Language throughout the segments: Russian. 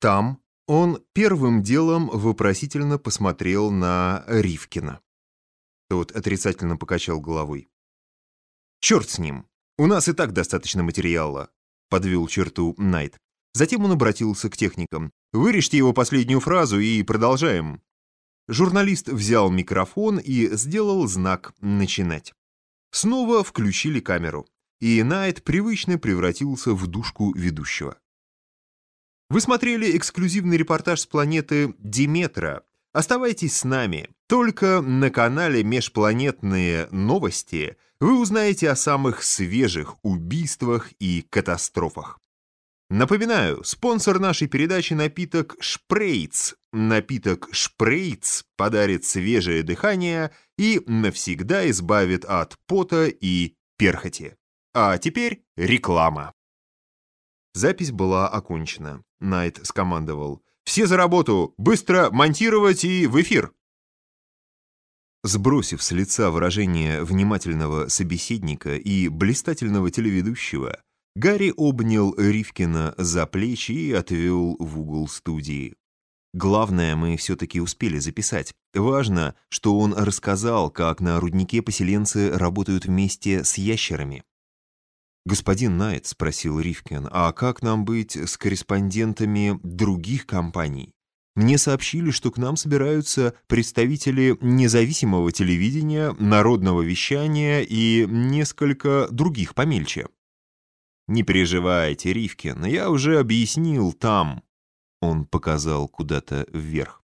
Там он первым делом вопросительно посмотрел на Ривкина. Тот отрицательно покачал головой. «Черт с ним! У нас и так достаточно материала», — подвел черту Найт. Затем он обратился к техникам. «Вырежьте его последнюю фразу и продолжаем». Журналист взял микрофон и сделал знак «Начинать». Снова включили камеру, и Найт привычно превратился в душку ведущего. Вы смотрели эксклюзивный репортаж с планеты Диметра. Оставайтесь с нами. Только на канале «Межпланетные новости» вы узнаете о самых свежих убийствах и катастрофах. Напоминаю, спонсор нашей передачи напиток «Шпрейц». Напиток «Шпрейц» подарит свежее дыхание и навсегда избавит от пота и перхоти. А теперь реклама. Запись была окончена. Найт скомандовал. «Все за работу! Быстро монтировать и в эфир!» Сбросив с лица выражение внимательного собеседника и блистательного телеведущего, Гарри обнял Ривкина за плечи и отвел в угол студии. Главное мы все-таки успели записать. Важно, что он рассказал, как на руднике поселенцы работают вместе с ящерами. «Господин Найт», — спросил Ривкин, — «а как нам быть с корреспондентами других компаний? Мне сообщили, что к нам собираются представители независимого телевидения, народного вещания и несколько других помельче». «Не переживайте, Ривкин, я уже объяснил там». Он показал куда-то вверх.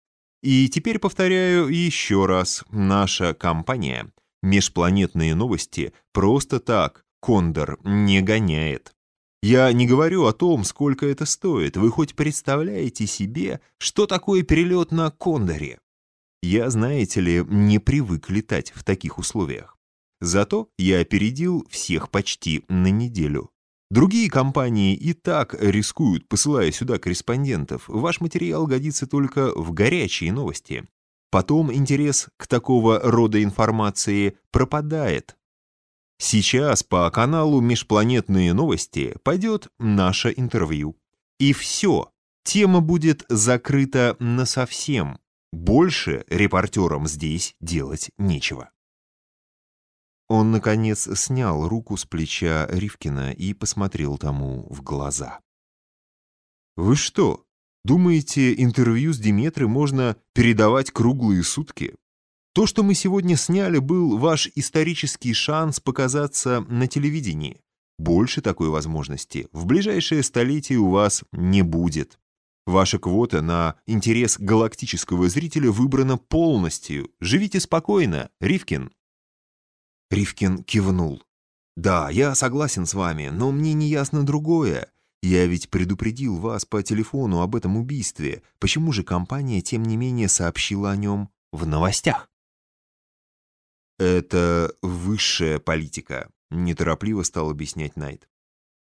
«И теперь повторяю еще раз. Наша компания «Межпланетные новости» просто так, Кондор, не гоняет. Я не говорю о том, сколько это стоит. Вы хоть представляете себе, что такое перелет на Кондоре? Я, знаете ли, не привык летать в таких условиях. Зато я опередил всех почти на неделю. Другие компании и так рискуют, посылая сюда корреспондентов. Ваш материал годится только в горячие новости. Потом интерес к такого рода информации пропадает. Сейчас по каналу «Межпланетные новости» пойдет наше интервью. И все, тема будет закрыта насовсем. Больше репортерам здесь делать нечего. Он, наконец, снял руку с плеча Ривкина и посмотрел тому в глаза. «Вы что, думаете, интервью с Диметрой можно передавать круглые сутки? То, что мы сегодня сняли, был ваш исторический шанс показаться на телевидении. Больше такой возможности в ближайшее столетие у вас не будет. Ваша квота на интерес галактического зрителя выбрана полностью. Живите спокойно, Ривкин. Ривкин кивнул. «Да, я согласен с вами, но мне не ясно другое. Я ведь предупредил вас по телефону об этом убийстве. Почему же компания, тем не менее, сообщила о нем в новостях?» «Это высшая политика», — неторопливо стал объяснять Найт.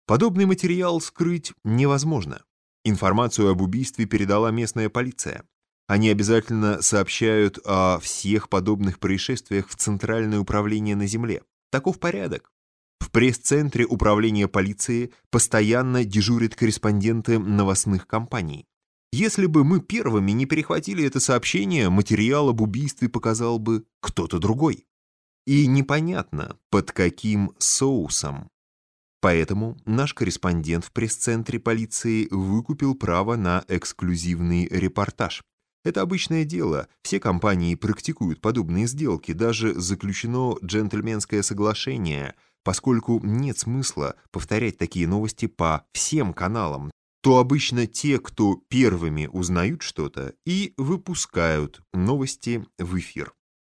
«Подобный материал скрыть невозможно. Информацию об убийстве передала местная полиция. Они обязательно сообщают о всех подобных происшествиях в Центральное управление на Земле. Таков порядок. В пресс-центре управления полиции постоянно дежурят корреспонденты новостных компаний. Если бы мы первыми не перехватили это сообщение, материал об убийстве показал бы кто-то другой. И непонятно, под каким соусом. Поэтому наш корреспондент в пресс-центре полиции выкупил право на эксклюзивный репортаж. Это обычное дело, все компании практикуют подобные сделки, даже заключено джентльменское соглашение, поскольку нет смысла повторять такие новости по всем каналам, то обычно те, кто первыми узнают что-то, и выпускают новости в эфир.